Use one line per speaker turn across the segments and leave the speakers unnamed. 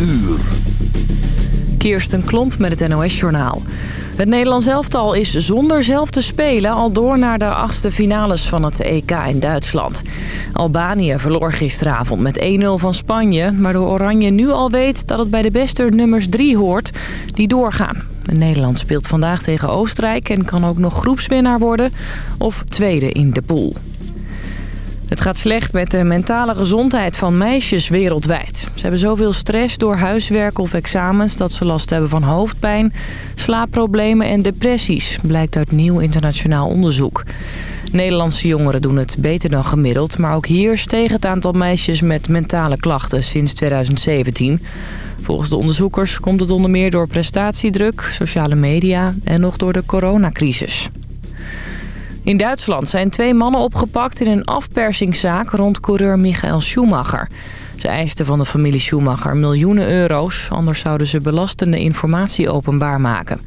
uur.
Kirsten Klomp met het NOS-journaal. Het Nederlands elftal is zonder zelf te spelen al door naar de achtste finales van het EK in Duitsland. Albanië verloor gisteravond met 1-0 van Spanje, waardoor Oranje nu al weet dat het bij de beste nummers 3 hoort die doorgaan. Nederland speelt vandaag tegen Oostenrijk en kan ook nog groepswinnaar worden of tweede in de pool. Het gaat slecht met de mentale gezondheid van meisjes wereldwijd. Ze hebben zoveel stress door huiswerk of examens... dat ze last hebben van hoofdpijn, slaapproblemen en depressies... blijkt uit nieuw internationaal onderzoek. Nederlandse jongeren doen het beter dan gemiddeld... maar ook hier steeg het aantal meisjes met mentale klachten sinds 2017. Volgens de onderzoekers komt het onder meer door prestatiedruk, sociale media... en nog door de coronacrisis. In Duitsland zijn twee mannen opgepakt in een afpersingszaak rond coureur Michael Schumacher. Ze eisten van de familie Schumacher miljoenen euro's, anders zouden ze belastende informatie openbaar maken.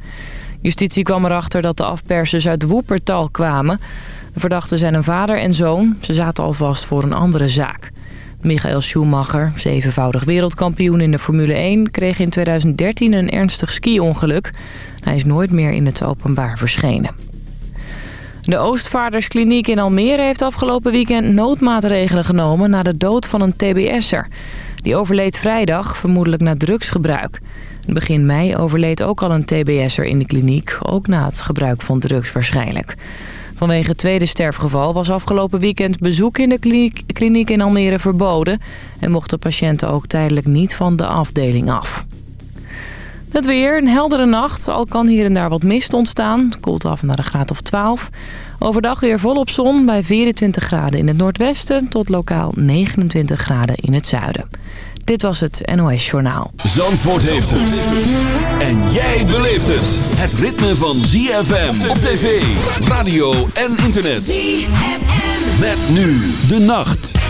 Justitie kwam erachter dat de afpersers uit Woepertal kwamen. De verdachten zijn een vader en zoon. Ze zaten alvast voor een andere zaak. Michael Schumacher, zevenvoudig wereldkampioen in de Formule 1... kreeg in 2013 een ernstig ski-ongeluk. Hij is nooit meer in het openbaar verschenen. De Oostvaarderskliniek in Almere heeft afgelopen weekend noodmaatregelen genomen... na de dood van een tbs'er. Die overleed vrijdag, vermoedelijk na drugsgebruik. Begin mei overleed ook al een tbs'er in de kliniek... ook na het gebruik van drugs waarschijnlijk. Vanwege het tweede sterfgeval was afgelopen weekend bezoek in de kliniek, kliniek in Almere verboden... en mochten patiënten ook tijdelijk niet van de afdeling af. Het weer, een heldere nacht. Al kan hier en daar wat mist ontstaan. Het koelt af naar een graad of 12. Overdag weer volop zon bij 24 graden in het noordwesten... tot lokaal 29 graden in het zuiden. Dit was het NOS Journaal.
Zandvoort heeft het. En jij beleeft het. Het ritme van ZFM op tv, radio en internet. ZFM. Met nu de nacht.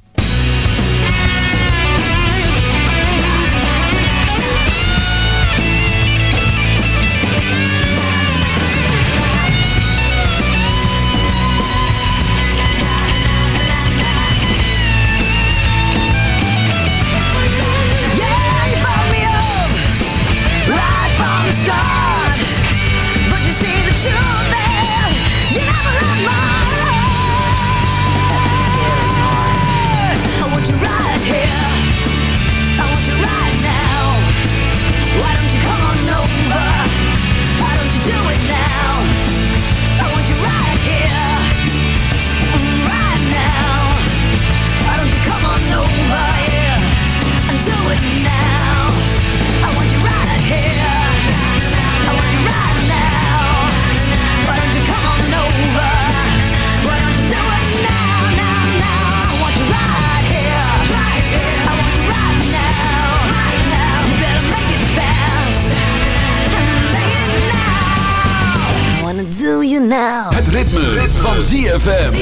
now.
Het ritme, ritme. van ZFM.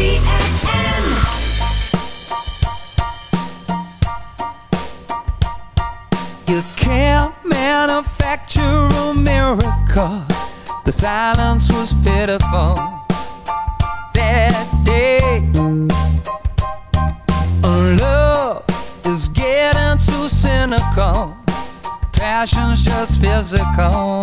You can't manufacture a miracle. The silence was pitiful that day. Love is getting too cynical. Passion's just physical.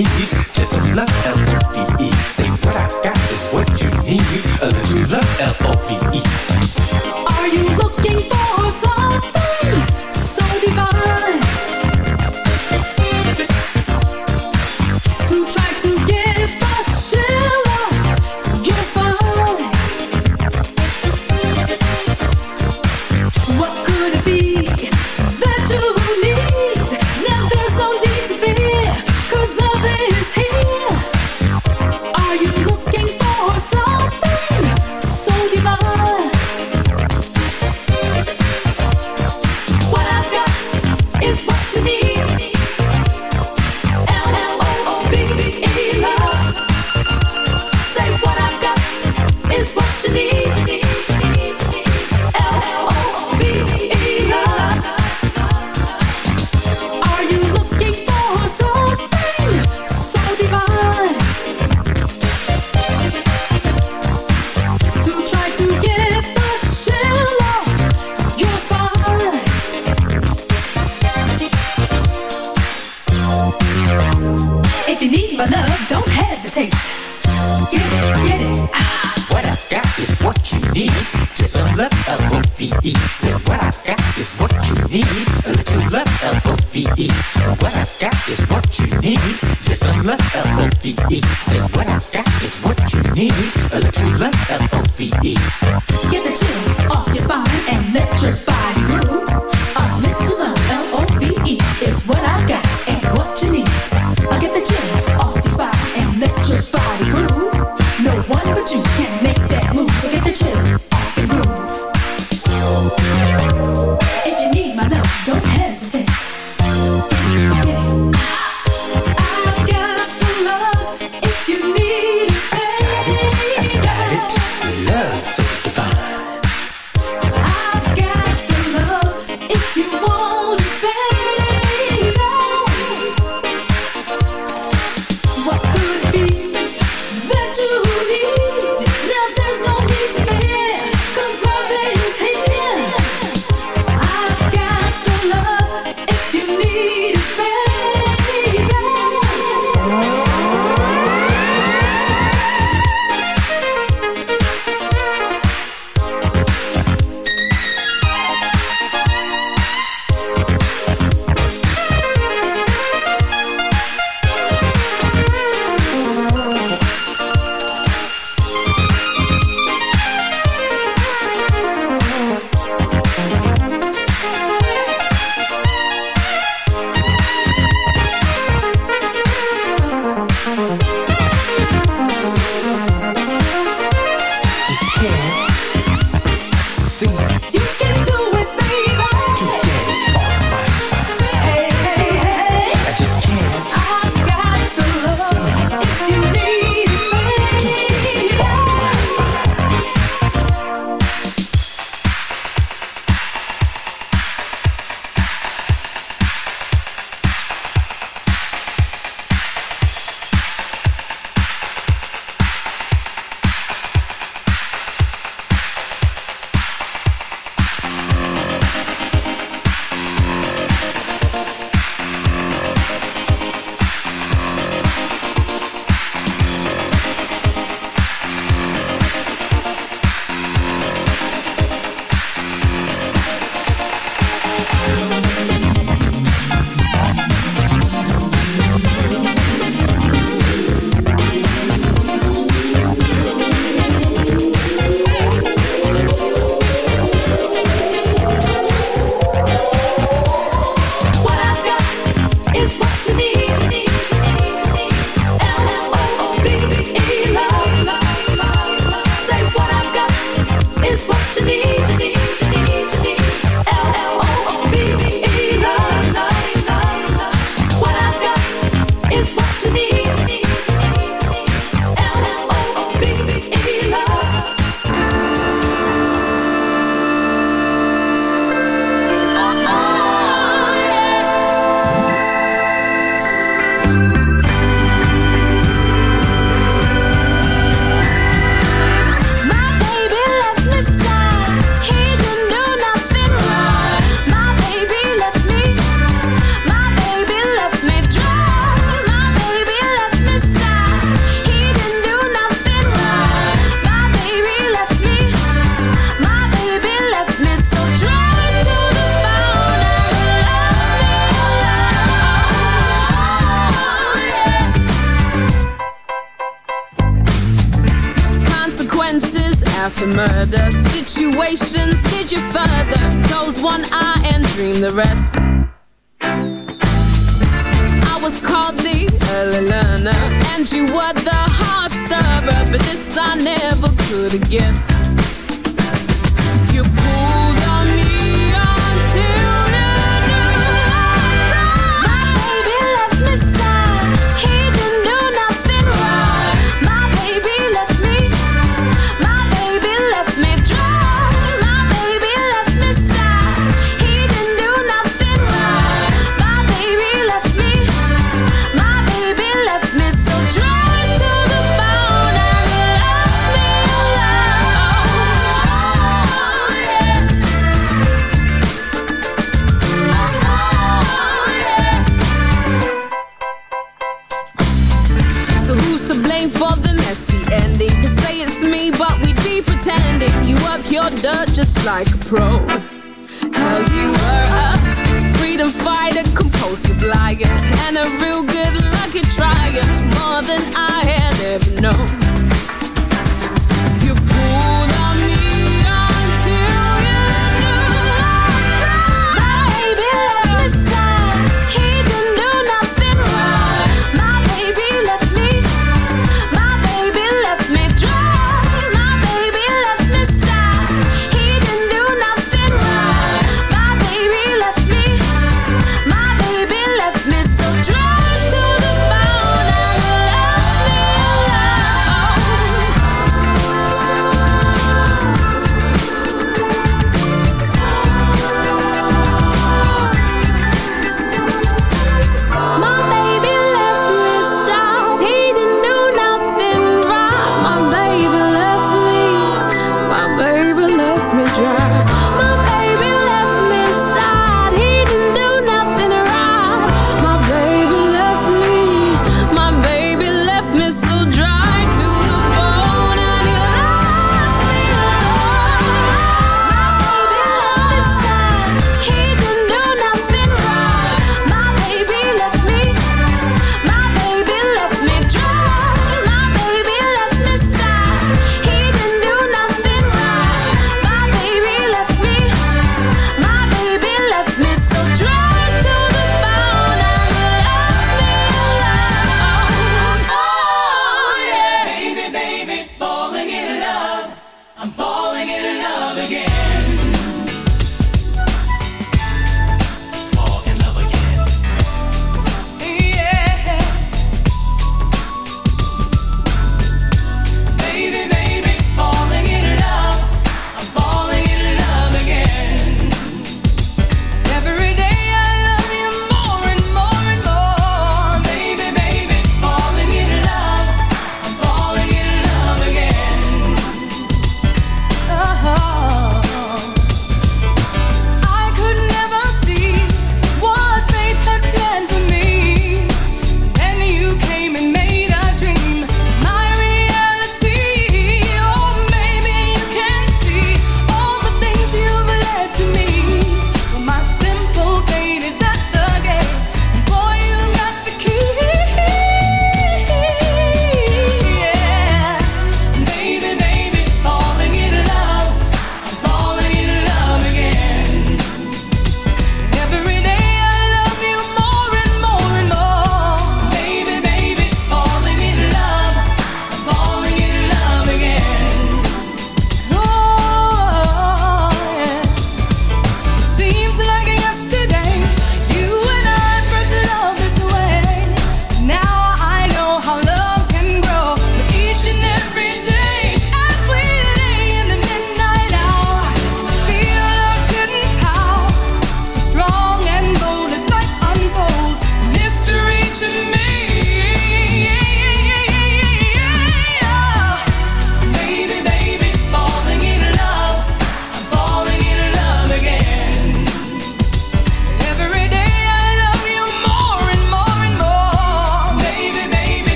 What you need.
Just some love, L-O-V-E.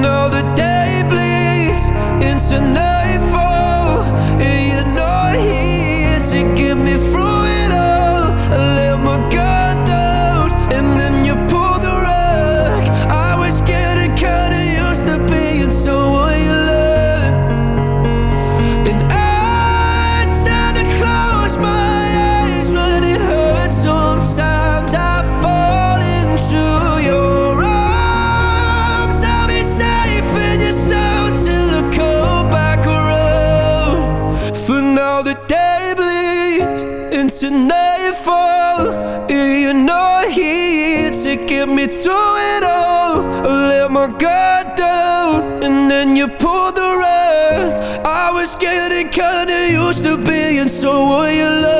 know the day
bleeds into night so will you love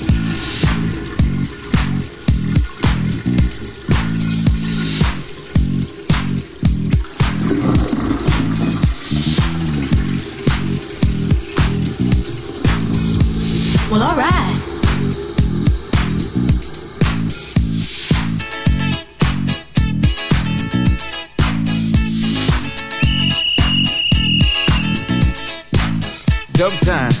Dub time.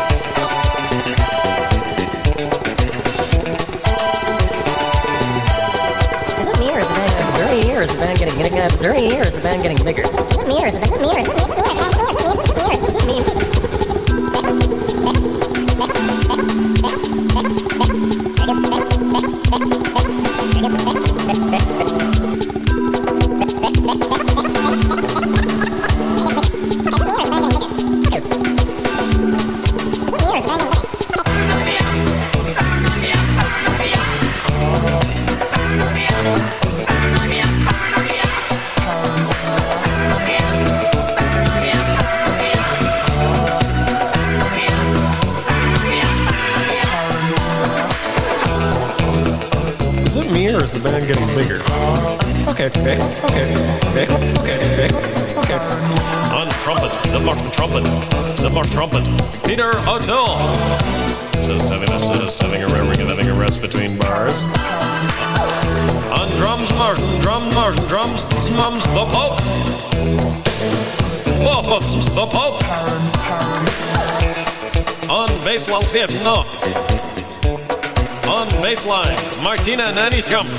Getting there any year? Is the band getting bigger?
Is it me or is? Is it me or is it me?
off.
On baseline, Martina Nani's coming.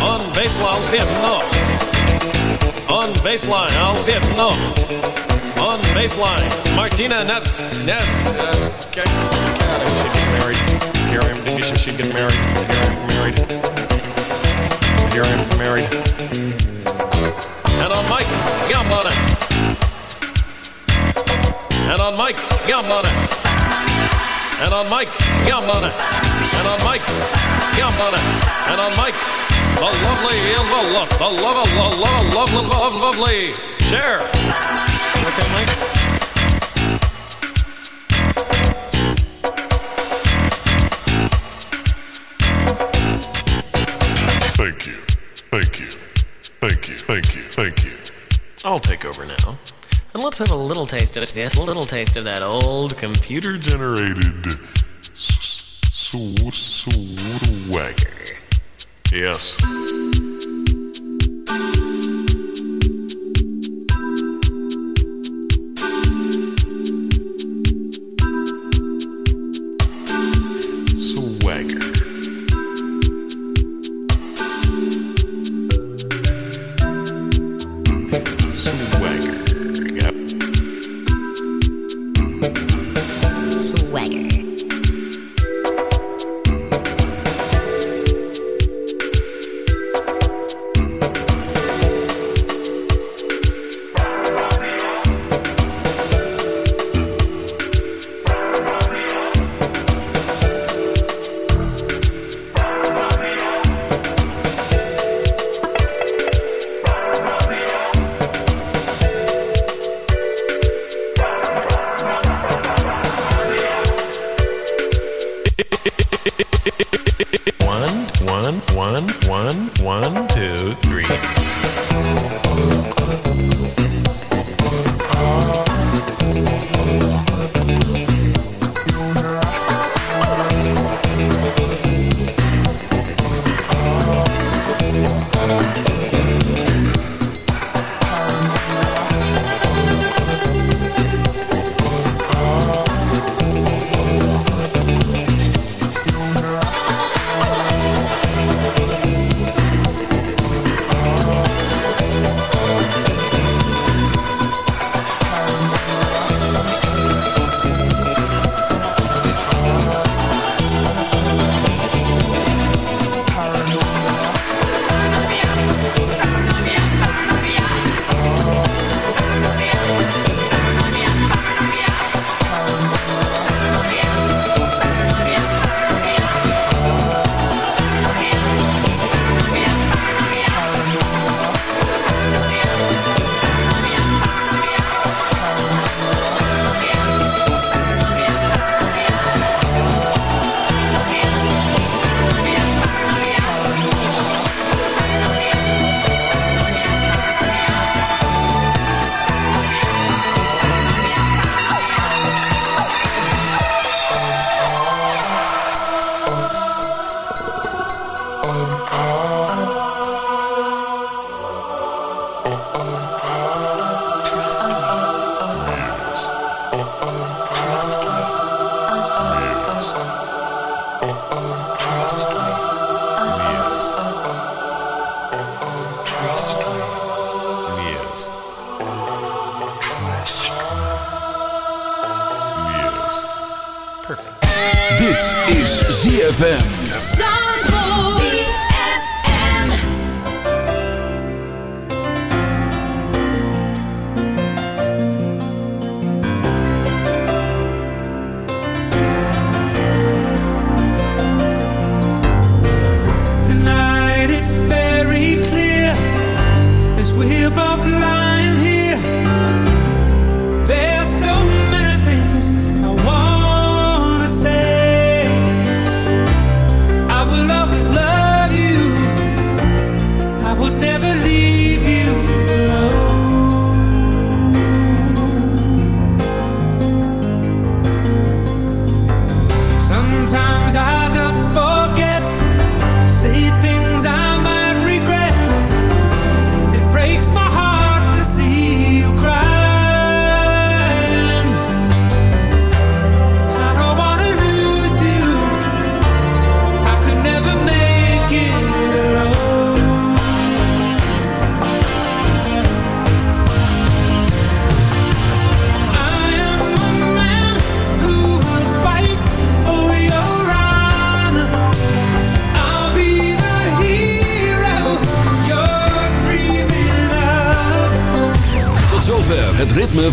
On baseline, I'll see zip No. On baseline, I'll see zip No. On baseline, Martina Nev. Nev. Uh, okay. She married. Here I am. She should get married. Here I am married. I am married. And on Mike, it. And on Mike, yum on it. And on Mike, yum on it. And on Mike, yum on it. And on Mike, the lovely, the love, the love, the love, love, love, love, lovely. Share. Okay, Mike.
I'll take over now. And let's have a little taste of it. Yes, a little taste of that old computer
Generated s- s- swagger.
Yes.
is ZFM.